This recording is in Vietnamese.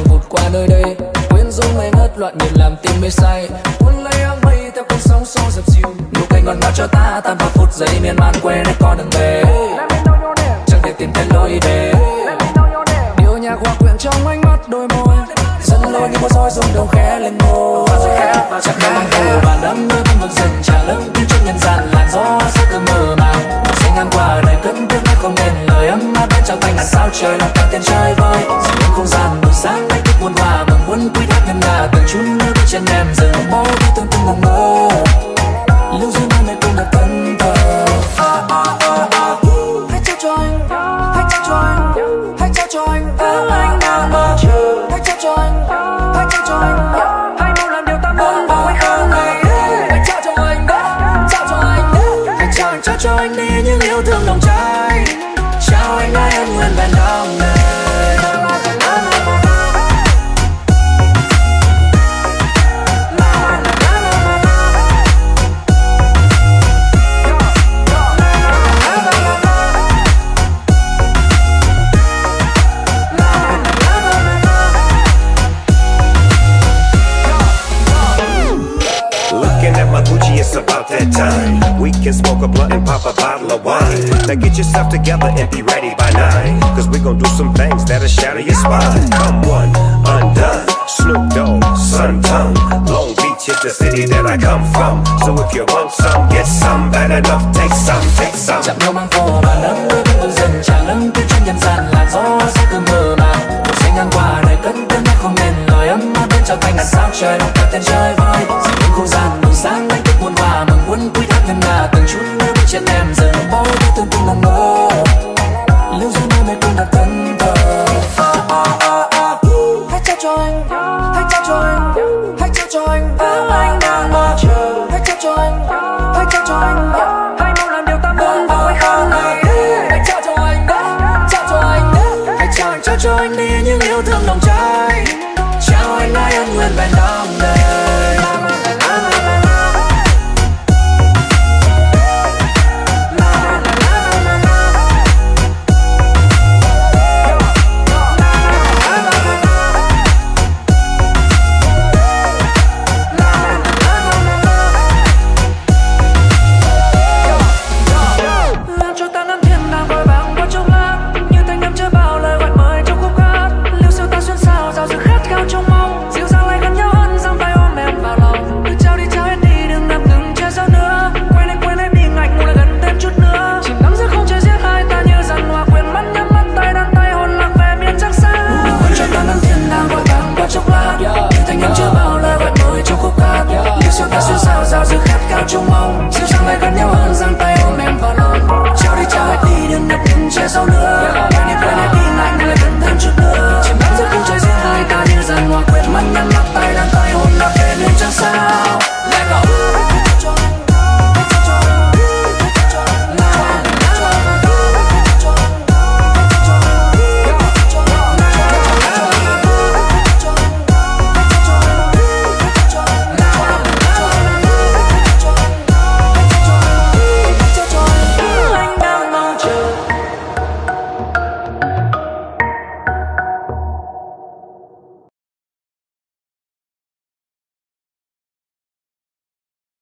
nhẹ vụt qua nơi đây. Quyến rũ ngây ngất loạn nhịp làm tim mê say. Cuốn lấy áng mây theo cơn sóng xô dập dìu. Nụ cười ngọt ngào cho ta, tan vào phút giây miên man quên hết con đường về. Chẳng thể tìm thấy lối về. Điệu nhạc hòa quyện trong ánh mắt đôi môi. Dẫn lối như một roi rung đầu khẽ lên môi. Chắc đâu mang hồ và đắm mơ vẫn vực dần trả lấp như chân nhân gian làn gió sẽ từ mơ màng. Sẽ ngang qua đời cất tiếng nói không nên là sao trời là ta tên chơi vơi dòng những không gian buổi sáng đánh thức muôn hòa mừng muốn quy thác ngân nga từng chút nước bước chân em dừng bao đi từng từng ngẩn mơ lưu duyên nơi này cũng đã tân thờ. Hãy trao cho anh, hãy trao cho anh, hãy trao cho anh. Thứ anh Can smoke a blunt and pop a bottle of wine. Now get yourself together and be ready by nine. Cause we gon' do some things that'll shatter your spine. Come one, undone. Snoop Dogg, Sun Tongue. Long Beach is the city that I come from. So if you want some, get some. Bad enough, take some, take some. chạm nhau mang phố và nắng mưa vẫn vương dần tràn lưng tiếng trên nhân gian làn gió sẽ cứ mơ màng một giây ngang qua đời cất tiếng nói không nên lời ấm áp bên trong tay ngàn sao trời ta tên chơi vơi dòng những không gian cho anh đi những yêu thương nồng cháy trao anh mãi ân nguyện vẹn đong đời.